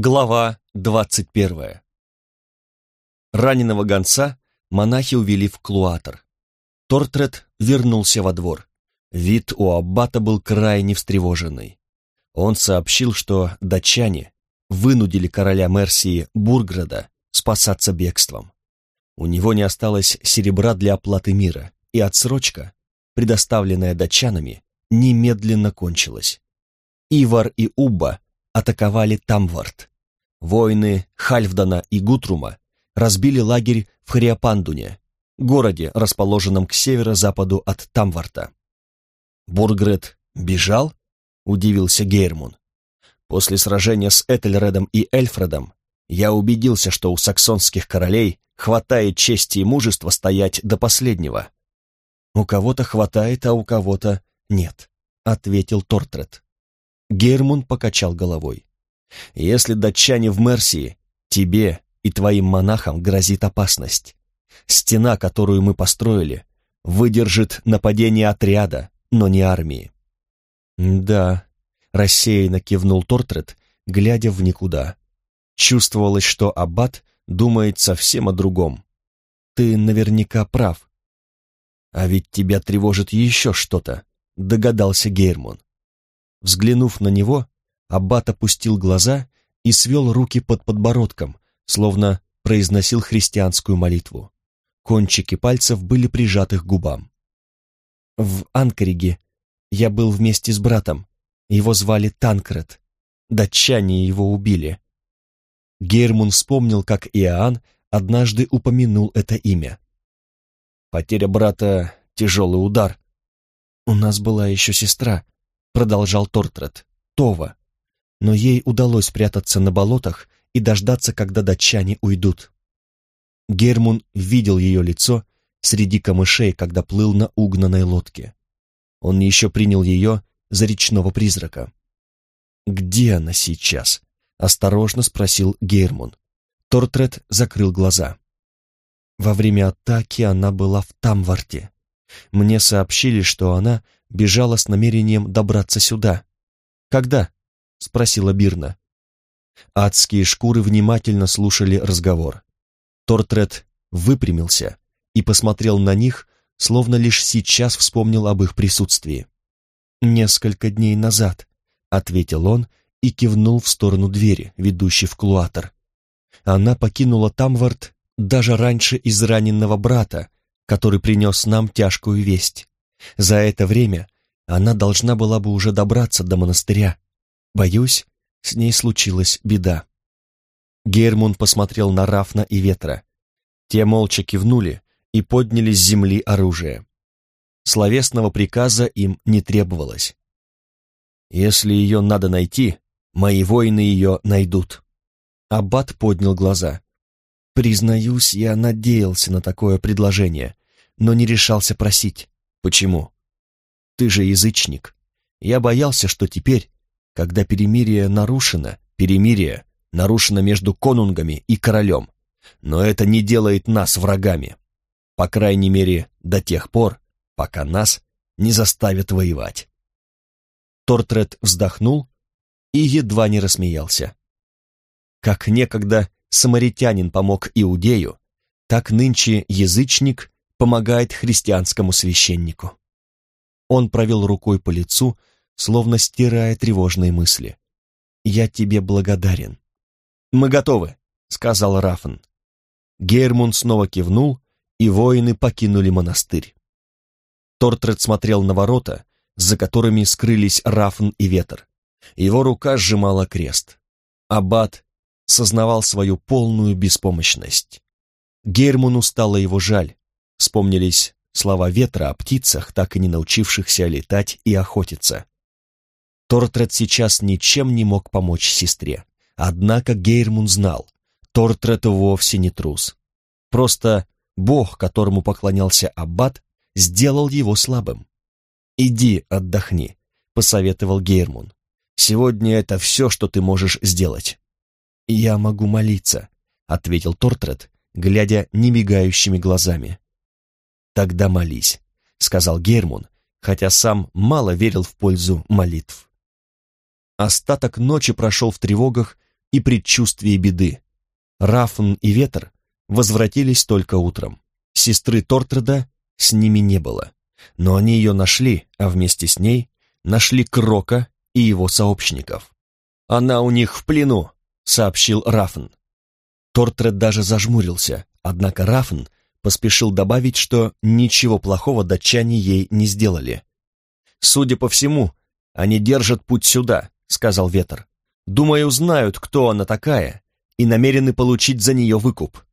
Глава двадцать первая. Раненого гонца монахи увели в клуатор. Тортред вернулся во двор. Вид у аббата был крайне встревоженный. Он сообщил, что датчане вынудили короля Мерсии Бурграда спасаться бегством. У него не осталось серебра для оплаты мира, и отсрочка, предоставленная датчанами, немедленно кончилась. Ивар и Убба атаковали Тамвард. Воины Хальфдана и Гутрума разбили лагерь в Хриапандуне, городе, расположенном к северо-западу от Тамварта. «Бургрет бежал?» — удивился Гейрмун. «После сражения с Этельредом и Эльфредом я убедился, что у саксонских королей хватает чести и мужества стоять до последнего». «У кого-то хватает, а у кого-то нет», — ответил Тортред. Гермун покачал головой. «Если датчане в Мерсии, тебе и твоим монахам грозит опасность. Стена, которую мы построили, выдержит нападение отряда, но не армии». «Да», — рассеянно кивнул Тортред, глядя в никуда. Чувствовалось, что Аббат думает совсем о другом. «Ты наверняка прав». «А ведь тебя тревожит еще что-то», — догадался Гейрмон. Взглянув на него, аббат опустил глаза и свел руки под подбородком, словно произносил христианскую молитву. Кончики пальцев были прижаты к губам. В Анкориге я был вместе с братом. Его звали Танкред. Датчане его убили. Гермун вспомнил, как Иоанн однажды упомянул это имя. Потеря брата — тяжелый удар. У нас была еще сестра, продолжал Тортред, Това. Но ей удалось спрятаться на болотах и дождаться, когда датчане уйдут. Гермун видел ее лицо среди камышей, когда плыл на угнанной лодке. Он еще принял ее за речного призрака. «Где она сейчас?» — осторожно спросил Гейрмун. Тортред закрыл глаза. Во время атаки она была в Тамварте. Мне сообщили, что она бежала с намерением добраться сюда. «Когда?» — спросила Бирна. Адские шкуры внимательно слушали разговор. Тортред выпрямился и посмотрел на них, словно лишь сейчас вспомнил об их присутствии. «Несколько дней назад», — ответил он и кивнул в сторону двери, ведущей в клуатор. Она покинула Тамвард даже раньше израненного брата, который принес нам тяжкую весть. За это время она должна была бы уже добраться до монастыря. Боюсь, с ней случилась беда. Гермун посмотрел на Рафна и Ветра. Те молча кивнули и подняли с земли оружие. Словесного приказа им не требовалось. «Если ее надо найти, мои воины ее найдут». Аббат поднял глаза. «Признаюсь, я надеялся на такое предложение, но не решался просить. Почему? Ты же язычник. Я боялся, что теперь, когда перемирие нарушено, перемирие нарушено между конунгами и королем, но это не делает нас врагами. По крайней мере, до тех пор, пока нас не заставят воевать. Тортред вздохнул и едва не рассмеялся. Как некогда самаритянин помог Иудею, так нынче язычник помогает христианскому священнику. Он провел рукой по лицу, словно стирая тревожные мысли. «Я тебе благодарен». «Мы готовы», — сказал Рафн. Гейрмун снова кивнул, и воины покинули монастырь. Тортред смотрел на ворота, за которыми скрылись Рафн и Ветер. Его рука сжимала крест. Аббат сознавал свою полную беспомощность. Гейрмуну стало его жаль, Вспомнились слова ветра о птицах, так и не научившихся летать и охотиться. Тортред сейчас ничем не мог помочь сестре. Однако Гейрмун знал, Тортред вовсе не трус. Просто бог, которому поклонялся Аббат, сделал его слабым. «Иди отдохни», — посоветовал Гейрмун. «Сегодня это все, что ты можешь сделать». «Я могу молиться», — ответил Тортред, глядя немигающими глазами. «Тогда молись», — сказал Гермун, хотя сам мало верил в пользу молитв. Остаток ночи прошел в тревогах и предчувствии беды. Рафн и Ветер возвратились только утром. Сестры Тортреда с ними не было, но они ее нашли, а вместе с ней нашли Крока и его сообщников. «Она у них в плену», — сообщил Рафн. Тортред даже зажмурился, однако Рафн поспешил добавить, что ничего плохого датчане ей не сделали. «Судя по всему, они держат путь сюда», — сказал Ветер. «Думаю, знают, кто она такая, и намерены получить за нее выкуп.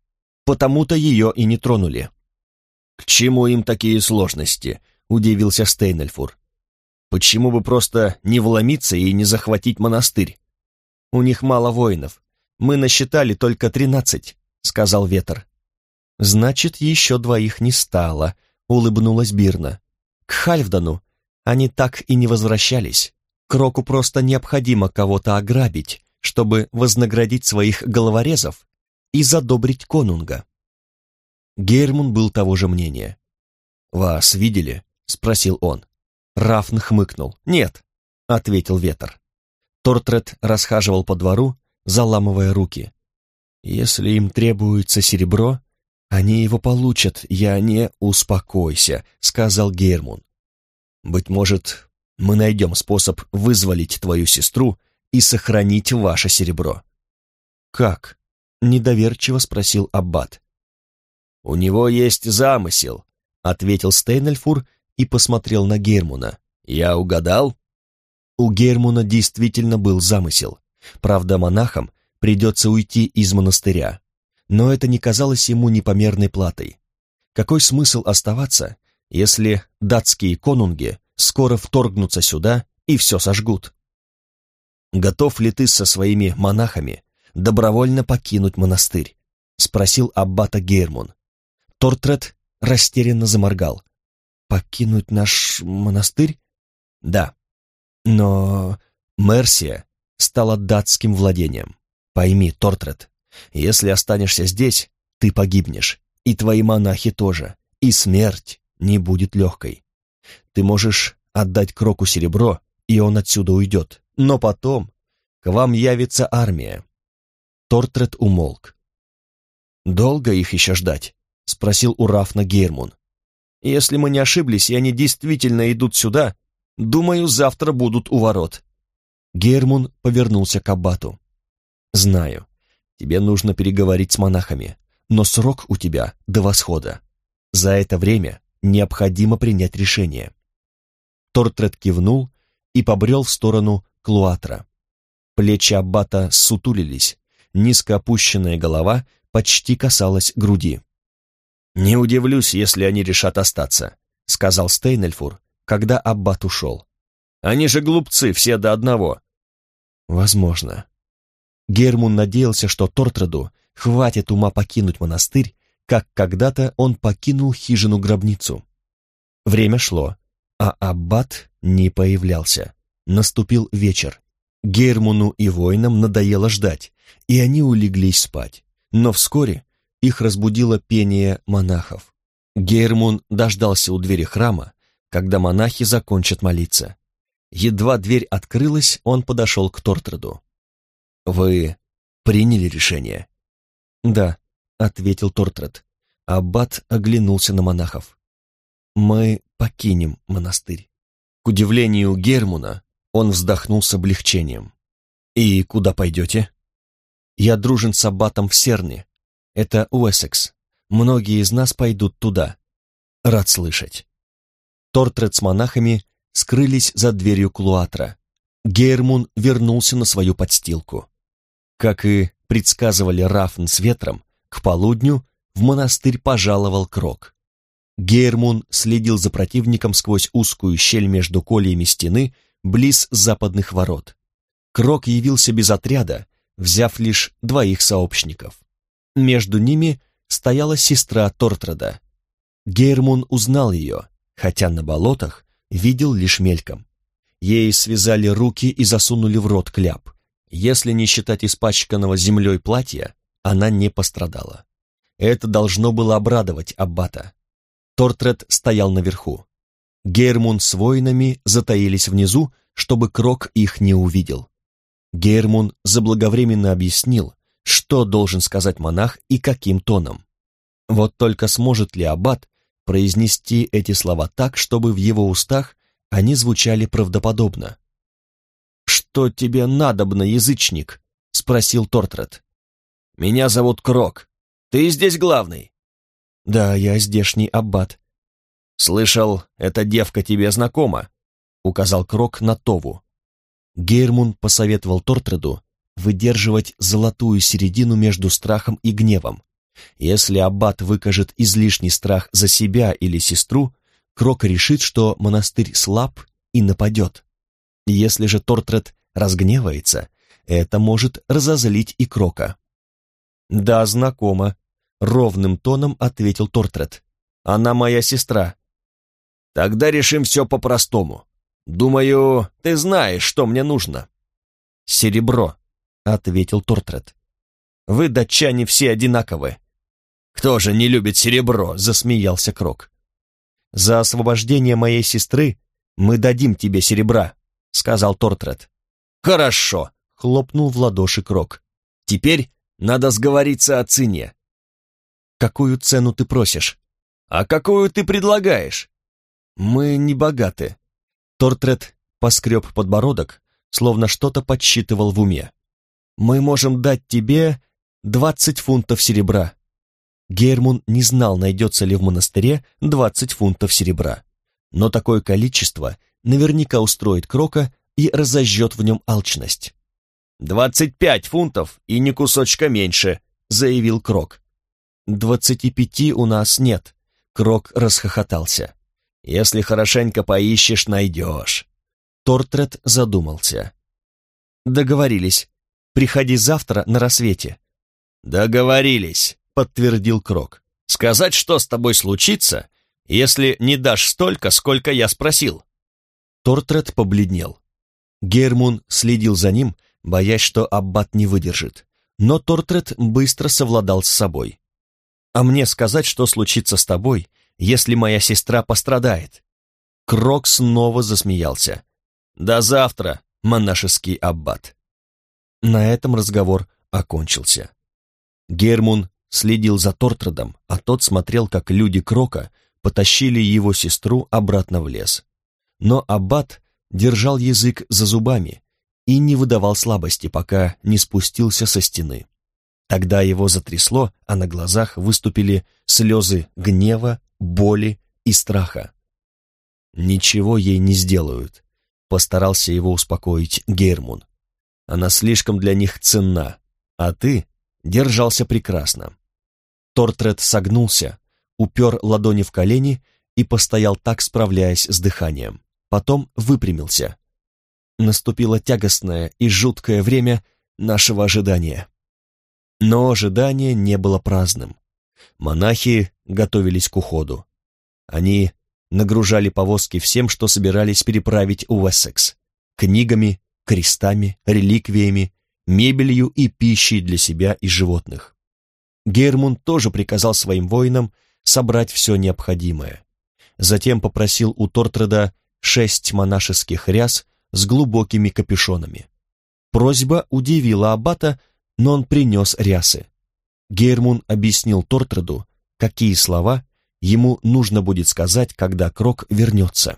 Потому-то ее и не тронули». «К чему им такие сложности?» — удивился Стейнельфур. «Почему бы просто не вломиться и не захватить монастырь?» «У них мало воинов. Мы насчитали только тринадцать», — сказал Ветер. «Значит, еще двоих не стало», — улыбнулась Бирна. «К Хальфдану они так и не возвращались. Кроку просто необходимо кого-то ограбить, чтобы вознаградить своих головорезов и задобрить конунга». Гермун был того же мнения. «Вас видели?» — спросил он. Рафн хмыкнул. «Нет», — ответил Ветер. Тортред расхаживал по двору, заламывая руки. «Если им требуется серебро, они его получат, я не успокойся», — сказал Гермун. «Быть может, мы найдем способ вызволить твою сестру и сохранить ваше серебро». «Как?» — недоверчиво спросил Аббат. «У него есть замысел», — ответил Стейнельфур и посмотрел на Гермуна. «Я угадал?» У Гермуна действительно был замысел. Правда, монахам придется уйти из монастыря но это не казалось ему непомерной платой. Какой смысл оставаться, если датские конунги скоро вторгнутся сюда и все сожгут? «Готов ли ты со своими монахами добровольно покинуть монастырь?» — спросил аббата Гермун. Тортред растерянно заморгал. «Покинуть наш монастырь?» «Да. Но Мерсия стала датским владением. Пойми, Тортред, если останешься здесь, ты погибнешь, и твои монахи тоже, и смерть не будет легкой. Ты можешь отдать Кроку серебро, и он отсюда уйдет, но потом к вам явится армия». Тортред умолк. «Долго их еще ждать?» — спросил у Рафна Гермун. «Если мы не ошиблись, и они действительно идут сюда, думаю, завтра будут у ворот». Гермун повернулся к аббату. «Знаю. Тебе нужно переговорить с монахами, но срок у тебя до восхода. За это время необходимо принять решение». Тортред кивнул и побрел в сторону Клуатра. Плечи аббата сутулились, низко опущенная голова почти касалась груди. «Не удивлюсь, если они решат остаться», — сказал Стейнельфур, когда аббат ушел. «Они же глупцы, все до одного». «Возможно», Гермун надеялся, что Тортреду хватит ума покинуть монастырь, как когда-то он покинул хижину-гробницу. Время шло, а аббат не появлялся. Наступил вечер. Гермуну и воинам надоело ждать, и они улеглись спать. Но вскоре их разбудило пение монахов. Гермун дождался у двери храма, когда монахи закончат молиться. Едва дверь открылась, он подошел к Тортреду. «Вы приняли решение?» «Да», — ответил Тортред. Аббат оглянулся на монахов. «Мы покинем монастырь». К удивлению Гермуна, он вздохнул с облегчением. «И куда пойдете?» «Я дружен с аббатом в Серне. Это Уэссекс. Многие из нас пойдут туда. Рад слышать». Тортред с монахами скрылись за дверью Клуатра. Гермун вернулся на свою подстилку. Как и предсказывали Рафн с ветром, к полудню в монастырь пожаловал Крок. Гейрмун следил за противником сквозь узкую щель между кольями стены близ западных ворот. Крок явился без отряда, взяв лишь двоих сообщников. Между ними стояла сестра Тортреда. Гейрмун узнал ее, хотя на болотах видел лишь мельком. Ей связали руки и засунули в рот кляп. Если не считать испачканного землей платья, она не пострадала. Это должно было обрадовать Аббата. Тортред стоял наверху. Гермун с воинами затаились внизу, чтобы Крок их не увидел. Гейрмун заблаговременно объяснил, что должен сказать монах и каким тоном. Вот только сможет ли аббат произнести эти слова так, чтобы в его устах они звучали правдоподобно. «Что тебе надобно, язычник?» — спросил Тортред. «Меня зовут Крок. Ты здесь главный?» «Да, я здешний аббат». «Слышал, эта девка тебе знакома», — указал Крок на Тову. Гейрмун посоветовал Тортреду выдерживать золотую середину между страхом и гневом. Если аббат выкажет излишний страх за себя или сестру, Крок решит, что монастырь слаб и нападет. Если же Тортред разгневается, это может разозлить и Крока. «Да, знакомо», — ровным тоном ответил Тортред. «Она моя сестра». «Тогда решим все по-простому. Думаю, ты знаешь, что мне нужно». «Серебро», — ответил Тортред. «Вы, датчане, все одинаковы». «Кто же не любит серебро?» — засмеялся Крок. «За освобождение моей сестры мы дадим тебе серебра», — сказал Тортред. «Хорошо», — хлопнул в ладоши Крок. «Теперь надо сговориться о цене». «Какую цену ты просишь?» «А какую ты предлагаешь?» «Мы не богаты». Тортред поскреб подбородок, словно что-то подсчитывал в уме. «Мы можем дать тебе двадцать фунтов серебра». Гейрмун не знал, найдется ли в монастыре двадцать фунтов серебра. Но такое количество наверняка устроит Крока и разожжет в нем алчность. «Двадцать пять фунтов и ни кусочка меньше», — заявил Крок. «Двадцати пяти у нас нет», — Крок расхохотался. «Если хорошенько поищешь, найдешь». Тортред задумался. «Договорились. Приходи завтра на рассвете». «Договорились», — подтвердил Крок. «Сказать, что с тобой случится, если не дашь столько, сколько я спросил?» Тортред побледнел. Гермун следил за ним, боясь, что Аббат не выдержит. Но Тортред быстро совладал с собой. «А мне сказать, что случится с тобой, если моя сестра пострадает?» Крок снова засмеялся. «До завтра, монашеский Аббат!» На этом разговор окончился. Гермун следил за Тортредом, а тот смотрел, как люди Крока потащили его сестру обратно в лес. Но Аббат держал язык за зубами и не выдавал слабости, пока не спустился со стены. Тогда его затрясло, а на глазах выступили слезы гнева, боли и страха. «Ничего ей не сделают», — постарался его успокоить Гейрмун. «Она слишком для них ценна, а ты держался прекрасно». Тортред согнулся, упер ладони в колени и постоял так, справляясь с дыханием потом выпрямился. Наступило тягостное и жуткое время нашего ожидания. Но ожидание не было праздным. Монахи готовились к уходу. Они нагружали повозки всем, что собирались переправить в Уэссекс. Книгами, крестами, реликвиями, мебелью и пищей для себя и животных. Гермун тоже приказал своим воинам собрать все необходимое. Затем попросил у Тортреда шесть монашеских ряс с глубокими капюшонами. Просьба удивила аббата, но он принес рясы. Гейрмун объяснил Тортреду, какие слова ему нужно будет сказать, когда Крок вернется.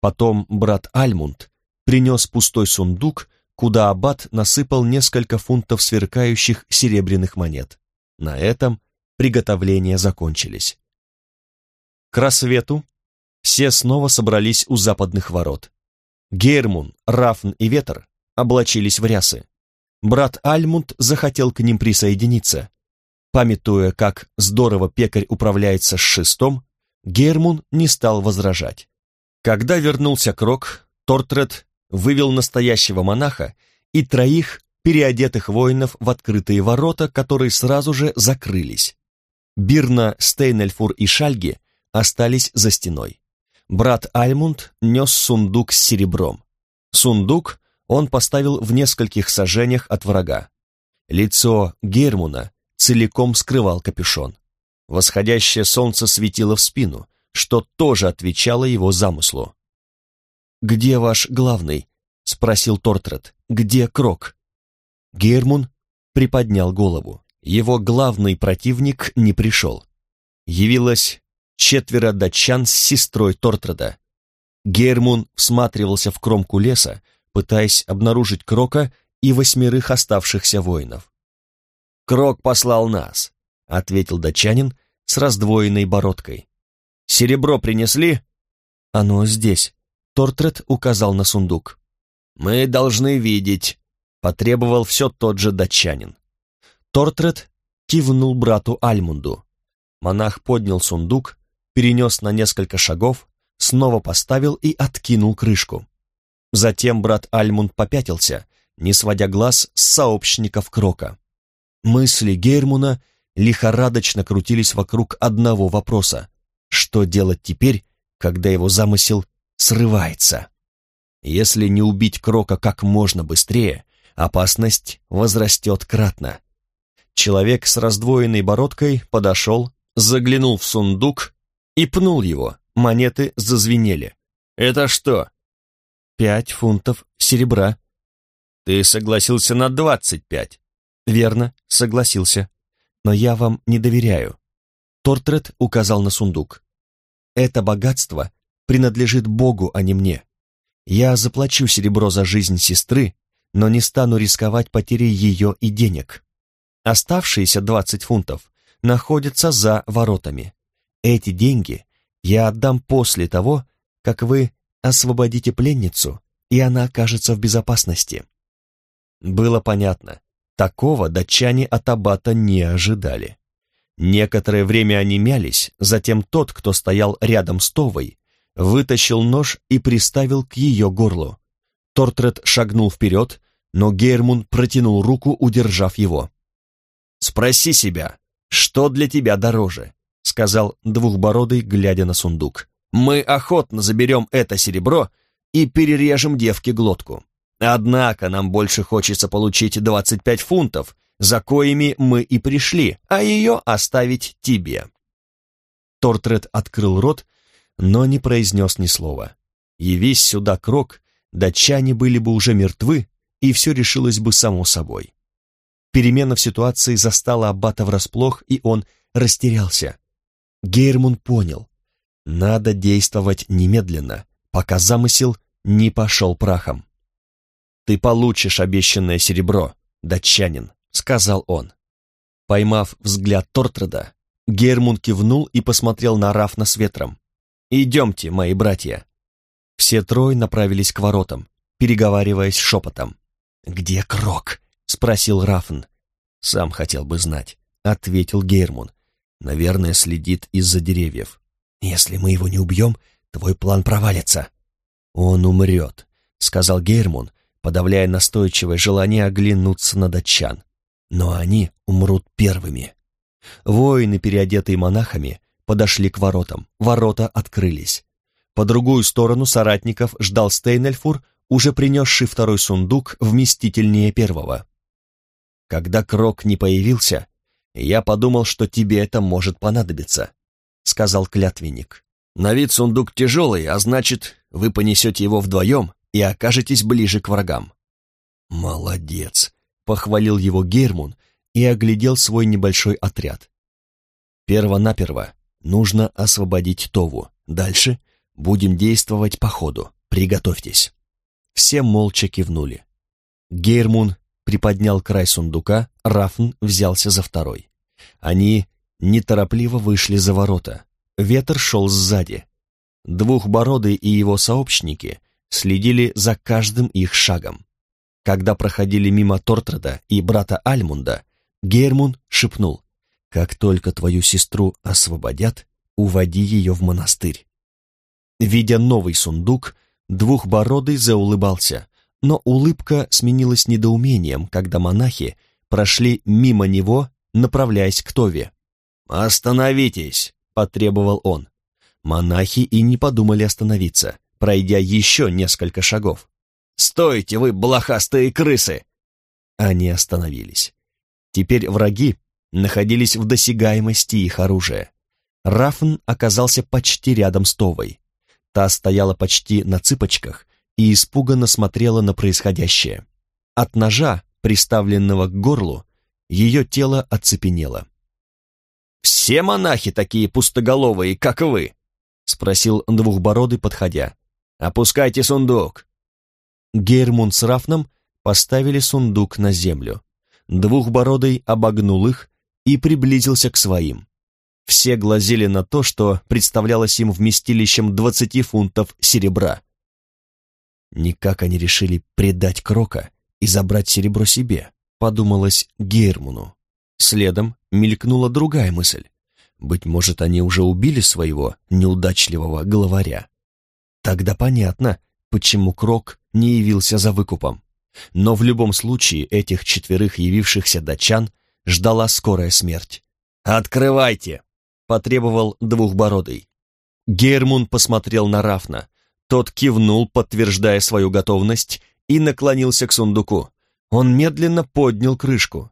Потом брат Альмунд принес пустой сундук, куда аббат насыпал несколько фунтов сверкающих серебряных монет. На этом приготовления закончились. К рассвету все снова собрались у западных ворот. Гейрмун, Рафн и Ветер облачились в рясы. Брат Альмунд захотел к ним присоединиться. Памятуя, как здорово пекарь управляется с шестом, Гермун не стал возражать. Когда вернулся Крок, Тортред вывел настоящего монаха и троих переодетых воинов в открытые ворота, которые сразу же закрылись. Бирна, Стейнельфур и Шальги остались за стеной брат Альмунд нес сундук с серебром. Сундук он поставил в нескольких сажениях от врага. Лицо Гермуна целиком скрывал капюшон. Восходящее солнце светило в спину, что тоже отвечало его замыслу. «Где ваш главный?» — спросил Тортред, где Крок?» Гермун приподнял голову. Его главный противник не пришел. Явилось четверо датчан с сестрой Тортреда. Гермун всматривался в кромку леса, пытаясь обнаружить Крока и восьмерых оставшихся воинов. «Крок послал нас», — ответил датчанин с раздвоенной бородкой. «Серебро принесли?» «Оно здесь», — Тортред указал на сундук. «Мы должны видеть», — потребовал все тот же датчанин. Тортред кивнул брату Альмунду. Монах поднял сундук, перенес на несколько шагов, снова поставил и откинул крышку. Затем брат Альмунд попятился, не сводя глаз с сообщников Крока. Мысли Гейрмуна лихорадочно крутились вокруг одного вопроса. Что делать теперь, когда его замысел срывается? Если не убить Крока как можно быстрее, опасность возрастет кратно. Человек с раздвоенной бородкой подошел, заглянул в сундук и пнул его. Монеты зазвенели. «Это что?» «Пять фунтов серебра». «Ты согласился на двадцать пять?» «Верно, согласился. Но я вам не доверяю». Тортред указал на сундук. «Это богатство принадлежит Богу, а не мне. Я заплачу серебро за жизнь сестры, но не стану рисковать потерей ее и денег. Оставшиеся двадцать фунтов находятся за воротами. Эти деньги я отдам после того, как вы освободите пленницу, и она окажется в безопасности». Было понятно, такого датчане от аббата не ожидали. Некоторое время они мялись, затем тот, кто стоял рядом с Товой, вытащил нож и приставил к ее горлу. Тортред шагнул вперед, но Гейрмун протянул руку, удержав его. «Спроси себя, что для тебя дороже?» Сказал Двухбородый, глядя на сундук. «Мы охотно заберем это серебро и перережем девке глотку. Однако нам больше хочется получить 25 фунтов, за коими мы и пришли, а ее оставить тебе». Тортред открыл рот, но не произнес ни слова. Явись сюда крок, датчане были бы уже мертвы, и все решилось бы само собой. Перемена в ситуации застала Аббата врасплох, и он растерялся. Гейрмун понял, надо действовать немедленно, пока замысел не пошел прахом. «Ты получишь обещанное серебро, датчанин», — сказал он. Поймав взгляд Тортреда, Гермун кивнул и посмотрел на Рафна с ветром. «Идемте, мои братья». Все трое направились к воротам, переговариваясь шепотом. «Где Крок?» — спросил Рафн. «Сам хотел бы знать», — ответил Гейрмун. «Наверное, следит из-за деревьев. Если мы его не убьем, твой план провалится». «Он умрет», — сказал Гейрмун, подавляя настойчивое желание оглянуться на датчан. «Но они умрут первыми». Воины, переодетые монахами, подошли к воротам. Ворота открылись. По другую сторону соратников ждал Стейнельфур, уже принесший второй сундук вместительнее первого. Когда Крок не появился, я подумал, что тебе это может понадобиться, сказал клятвенник. На вид сундук тяжелый, а значит, вы понесете его вдвоем и окажетесь ближе к врагам. Молодец, похвалил его Гермун и оглядел свой небольшой отряд. Перво-наперво нужно освободить Тову. Дальше будем действовать по ходу. Приготовьтесь. Все молча кивнули. Гейрмун приподнял край сундука, Рафн взялся за второй. Они неторопливо вышли за ворота. Ветер шел сзади. Двухбородый и его сообщники следили за каждым их шагом. Когда проходили мимо Тортреда и брата Альмунда, Гермун шепнул, «Как только твою сестру освободят, уводи ее в монастырь». Видя новый сундук, Двухбородый заулыбался, но улыбка сменилась недоумением, когда монахи прошли мимо него, направляясь к Тове. «Остановитесь!» — потребовал он. Монахи и не подумали остановиться, пройдя еще несколько шагов. «Стойте вы, блохастые крысы!» Они остановились. Теперь враги находились в досягаемости их оружия. Рафн оказался почти рядом с Товой. Та стояла почти на цыпочках и испуганно смотрела на происходящее. От ножа, приставленного к горлу, ее тело оцепенело. «Все монахи такие пустоголовые, как вы?» — спросил двухбородый, подходя. «Опускайте сундук». Гейрмун с Рафном поставили сундук на землю. Двухбородый обогнул их и приблизился к своим. Все глазели на то, что представлялось им вместилищем двадцати фунтов серебра. Никак они решили предать Крока и забрать серебро себе, подумалось Гейрмуну. Следом мелькнула другая мысль. Быть может, они уже убили своего неудачливого главаря. Тогда понятно, почему Крок не явился за выкупом. Но в любом случае этих четверых явившихся датчан ждала скорая смерть. «Открывайте!» — потребовал Двухбородый. Гермун посмотрел на Рафна. Тот кивнул, подтверждая свою готовность, и наклонился к сундуку. Он медленно поднял крышку.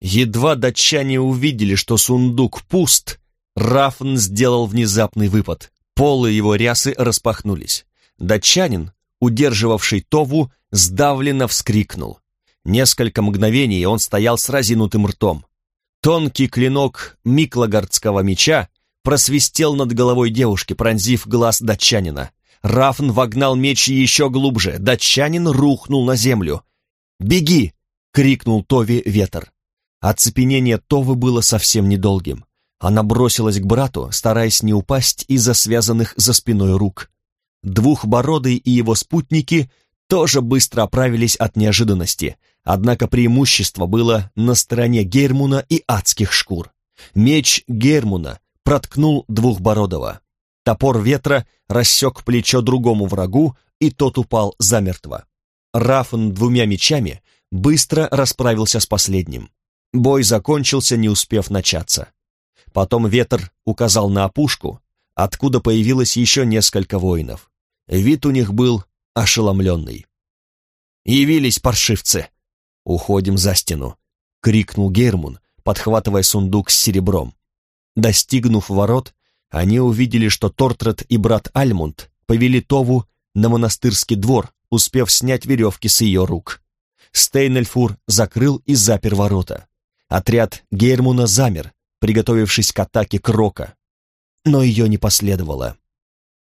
Едва датчане увидели, что сундук пуст, Рафн сделал внезапный выпад. Полы его рясы распахнулись. Датчанин, удерживавший Тову, сдавленно вскрикнул. Несколько мгновений он стоял с разинутым ртом. Тонкий клинок миклагардского меча просвистел над головой девушки, пронзив глаз датчанина. Рафн вогнал меч еще глубже. Датчанин рухнул на землю. «Беги!» — крикнул Тови ветер. Оцепенение Товы было совсем недолгим. Она бросилась к брату, стараясь не упасть из-за связанных за спиной рук. Двухбородый и его спутники тоже быстро оправились от неожиданности, однако преимущество было на стороне Гермуна и адских шкур. Меч Гермуна проткнул Двухбородого. Топор ветра рассек плечо другому врагу, и тот упал замертво. Рафн двумя мечами быстро расправился с последним. Бой закончился, не успев начаться. Потом ветер указал на опушку, откуда появилось еще несколько воинов. Вид у них был ошеломленный. «Явились паршивцы!» «Уходим за стену!» — крикнул Гермун, подхватывая сундук с серебром. Достигнув ворот, они увидели, что Тортред и брат Альмунд повели Тову на монастырский двор, успев снять веревки с ее рук. Стейнельфур закрыл и запер ворота. Отряд Гейрмуна замер, приготовившись к атаке Крока. Но ее не последовало.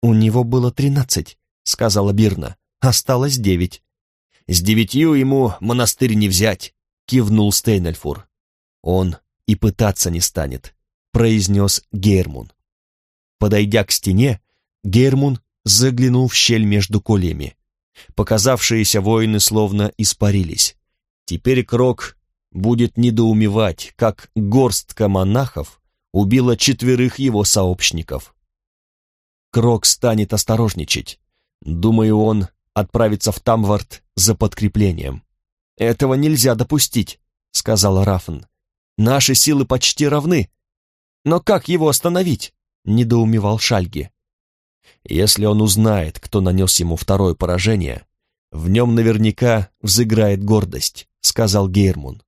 «У него было тринадцать», — сказала Бирна. «Осталось девять». «С девятью ему монастырь не взять», — кивнул Стейнельфур. «Он и пытаться не станет», — произнес Гейрмун. Подойдя к стене, Гермун заглянул в щель между колями. Показавшиеся воины словно испарились. Теперь Крок будет недоумевать, как горстка монахов убила четверых его сообщников. Крок станет осторожничать. Думаю, он отправится в Тамвард за подкреплением. «Этого нельзя допустить», — сказал Рафн. «Наши силы почти равны. Но как его остановить?» — недоумевал Шальги. «Если он узнает, кто нанес ему второе поражение, в нем наверняка взыграет гордость», — сказал Гейрмун.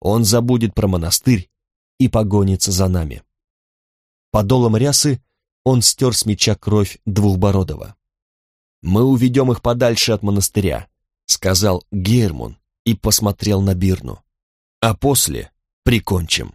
«Он забудет про монастырь и погонится за нами». Подолом рясы он стер с меча кровь Двухбородова. «Мы уведем их подальше от монастыря», — сказал Гейрмун и посмотрел на Бирну. «А после прикончим».